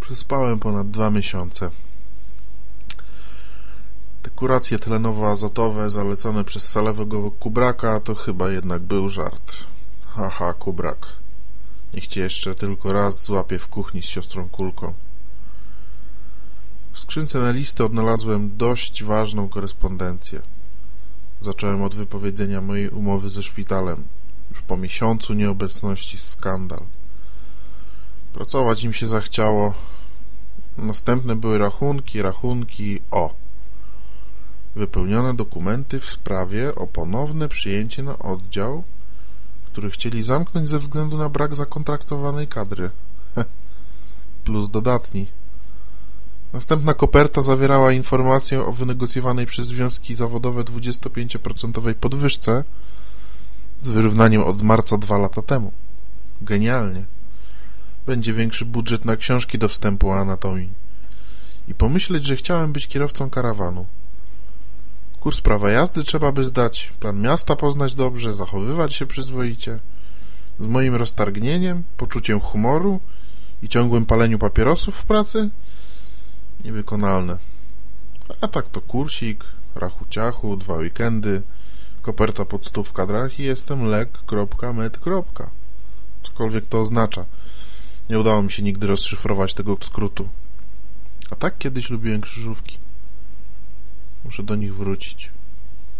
Przespałem ponad dwa miesiące. Te kuracje tlenowo-azotowe zalecone przez salewego Kubraka to chyba jednak był żart. Haha, Kubrak. Niech cię jeszcze tylko raz złapie w kuchni z siostrą Kulką. W skrzynce na listy odnalazłem dość ważną korespondencję. Zacząłem od wypowiedzenia mojej umowy ze szpitalem. Już po miesiącu nieobecności skandal. Pracować im się zachciało. Następne były rachunki, rachunki, o. Wypełnione dokumenty w sprawie o ponowne przyjęcie na oddział, który chcieli zamknąć ze względu na brak zakontraktowanej kadry. Plus dodatni. Następna koperta zawierała informację o wynegocjowanej przez związki zawodowe 25% podwyżce z wyrównaniem od marca dwa lata temu. Genialnie. Będzie większy budżet na książki do wstępu anatomii. I pomyśleć, że chciałem być kierowcą karawanu. Kurs prawa jazdy trzeba by zdać, plan miasta poznać dobrze, zachowywać się przyzwoicie. Z moim roztargnieniem, poczuciem humoru i ciągłym paleniu papierosów w pracy? Niewykonalne. A tak to kursik, rachu ciachu, dwa weekendy, koperta pod stów kadrach i jestem lek.med. Cokolwiek to oznacza. Nie udało mi się nigdy rozszyfrować tego skrótu. A tak kiedyś lubiłem krzyżówki. Muszę do nich wrócić.